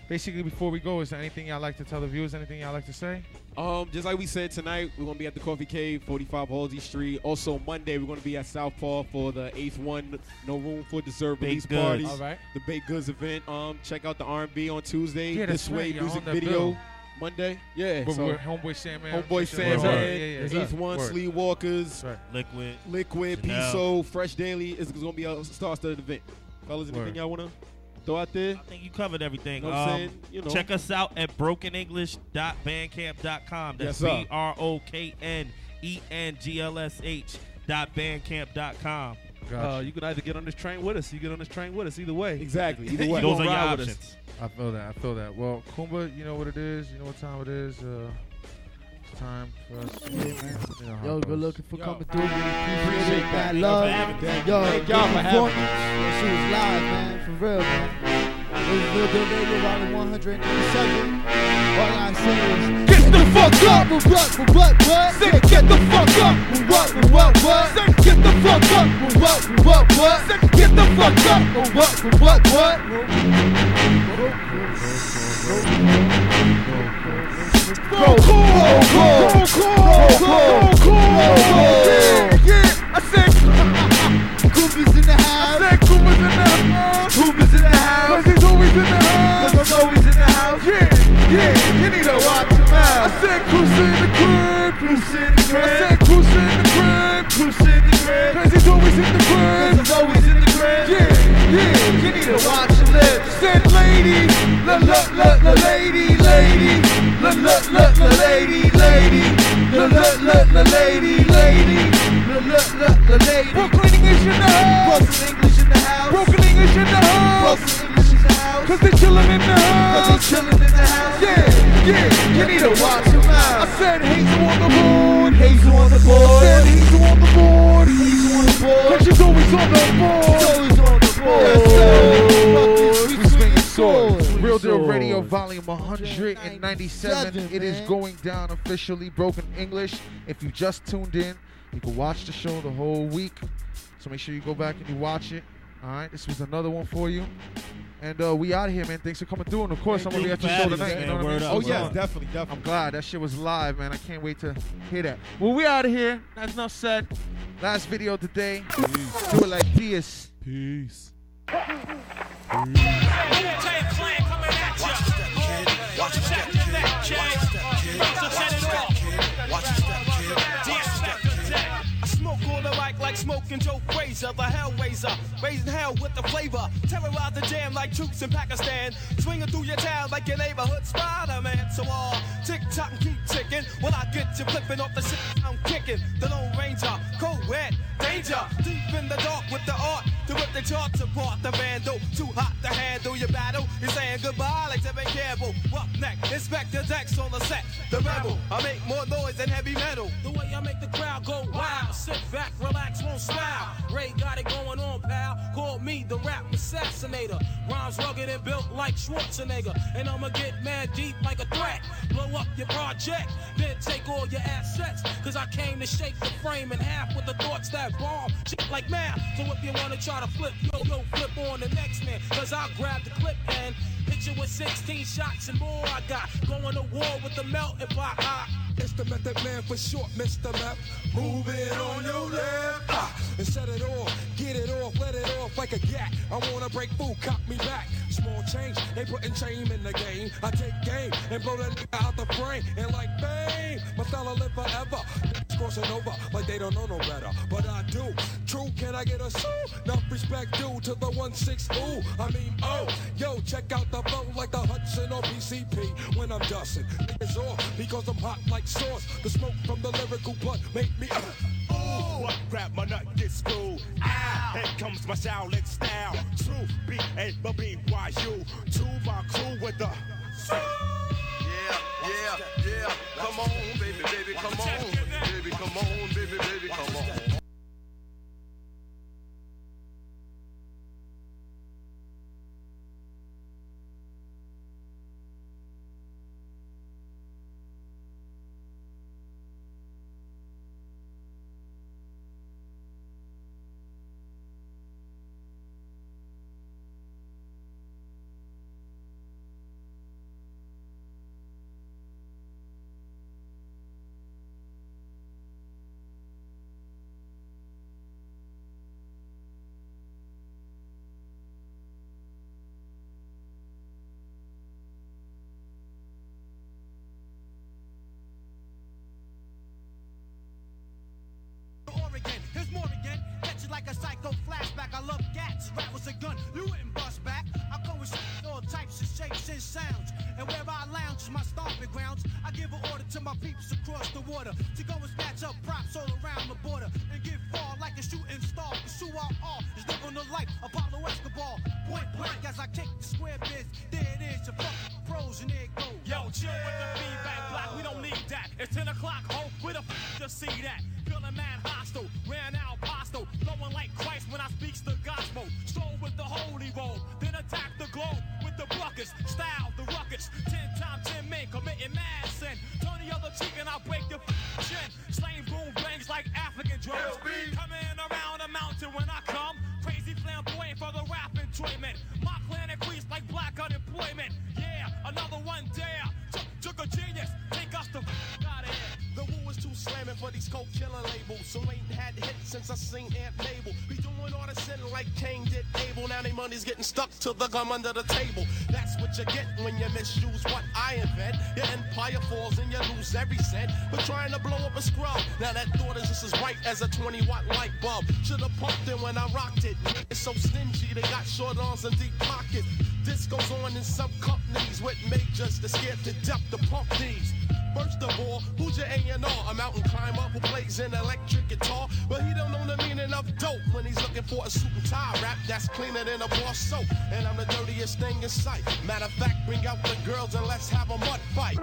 basically, before we go, is there anything y'all like to tell the viewers? Anything y'all like to say? Um, just like we said tonight, we're gonna be at the Coffee Cave, 45 Halsey Street. Also Monday, we're gonna be at Southpaw for the eighth one, No Room for Dessert release Baked party. All right. The Baked Goods event. Um, check out the R&B on Tuesday. Yeah, this that's way right, music video. bill. Monday. Yeah. But so we're Homeboy Sandman. Homeboy Sam's Word, word. Yeah, yeah, Eighth. One, Word. Sleepwalkers, Right. Liquid. Liquid, Chanel. Piso, Fresh Daily. It's gonna be a star-studded event. Fellas, anything Word. y'all wanna throw out there? I think you covered everything. Know what I'm Um, saying? You know. Check us out at brokenenglish.bandcamp.com. That's sir. B R O K N E N G L S H dot bandcamp.com. Uh, you can either get on this train with us, you get on this train with us. Either way. Exactly. <laughs> Either way. Those are your ride with us. options. I feel that. I feel that. Well, Kumba, you know what it is. You know what time it is. Uh, it's time for us. To, you know Yo, it good looking for Yo. coming through. Really appreciate Appreciate that that. love. Thank Yo, Thank y'all for having performance. That shit was live, man. For real, man. It was Real Deal Radio, volume 197. All I say is, get the fuck up. What, what, what, what? Say, get the fuck up. What, what, what, what? Say, get the fuck up. What, what, what? Say, get the fuck up. What, what, what? Roll call. Roll call. Roll call. Roll. Yeah, yeah. I said. Cooper's in the house. Cooper's in the house. Cooper's in the house. He's always in the house. I'm always in the house. Yeah, yeah. You need to Watch him out. I said Cooper in the crib. Cooper's in the crib. To watch your lips. Said lady, la la la la lady, lady, la la la la lady, lady, la la la la lady, lady, la la la la lady. Broken English in the house. Broken English in the house. Broken English in the house. Broken English in the house. Cause they chillin' in the house. Cause they chillin' in the house. Yeah, yeah. You need to watch him out. I said Hazel on the board. Hazel on the board. I said Hazel on the board. Hazel on the board. Cause she's always on the board. She's always on the board. Yes, sir. Fucking We sweet, swinging sweet swords. swords. Real Deal Radio Volume 197. It is going down officially. Broken English. If you just tuned in, you can watch the show the whole week. So make sure you go back and you watch it. All right, this was another one for you. And uh, we out of here, man. Thanks for coming through. And of course, I'm gonna be at your show Fabulous, tonight. You man. know what I mean? up, Oh yeah, up. definitely, definitely. I'm glad that shit was live, man. I can't wait to hear that. Well, we out of here. That's enough said. Last video today. Do it like this. Peace. Smoking Joe Frazier, the Hellraiser, raising hell with the flavor, terrorize the jam like troops in Pakistan, swinging through your town like your neighborhood Spider-Man. So all tick tock and keep ticking. When I get you flipping off the shit I'm kicking, the Lone Ranger, co-ed, danger, deep in the dark with the art to rip the charts apart. The vandal, too hot to handle your battle. You're saying goodbye like Tevin Campbell. Rough neck, Inspector Dex on the set. The rebel, I make more noise than heavy metal. The way I make the crowd go wild. Sit back, relax, won't smile. Ray got it going on, pal. Call me the rap assassinator. Rhymes rugged and built like Schwarzenegger. And I'ma get mad deep like a threat. Blow up your project, then take all your assets. Cause I came to shake the frame in half with the thoughts that bomb. Shit like math. So if you wanna try to flip, yo, yo, flip on the next man. Cause I'll grab the clip and hit you with 16 shots and more. I got going to war with the melting pot. I, It's the method man for short, Mr. Left. Move it on your left. Ah, and set it off, get it off, let it off like a gat. I wanna break food, cop me back. Small change, they putting shame in the game. I take game and blow that nigga out the frame. And like bang, my style live forever. Niggas crossing over like they don't know no better. But I do. True, can I get a sue? Enough respect due to the 1-6 ooh. I mean, oh, yo, check out the flow like the Hudson or PCP when I'm dusting. Niggas off because I'm hot like sauce. The smoke from the lyrical blood make me. Uh. I grab my nut, get screwed. Ah, here comes my Shaolin style. True, B A B B Y U. To my crew with the. Yeah, yeah, yeah. Come on, baby, baby, come on. Baby, come on, I kick the square biz. There it is. Your fucking pros and there it goes. Yo, chill with the feedback block. We don't need that. It's 10 o'clock, ho. Where the f to see that? Feeling mad hostile. Ran out apostle. Flowing like Christ when I speaks the gospel. Stroll with the holy roll. Then attack the globe with the buckets. Style the ruckus. Ten times ten men committing mad sin. Turn the other cheek and I'll break your f- chin. Slaying boom bangs like African drums. Coming around the mountain when I come. Crazy flamboyant for the rap enjoyment. East Coast killing labels. so ain't had hits since I seen Aunt Mabel. Be doing all the sinning like Cain did Abel. Now they money's getting stuck to the gum under the table. That's what you get when you misuse what I invent. Your empire falls and you lose every cent. But trying to blow up a scrub. Now that thought is just as bright as a 20 watt light bulb. Should've pumped it when I rocked it. It's so stingy, they got short arms and deep pockets. This goes on in some companies with majors that scared to death to pump these. First of all, who's your A&R? A mountain climber who plays an electric guitar, but he don't know the meaning of dope when he's looking for a suit and tie rap that's cleaner than a bar soap. And I'm the dirtiest thing in sight. Matter of fact, bring out the girls and let's have a mud fight.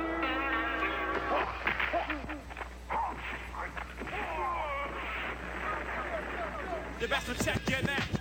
You best protect your neck.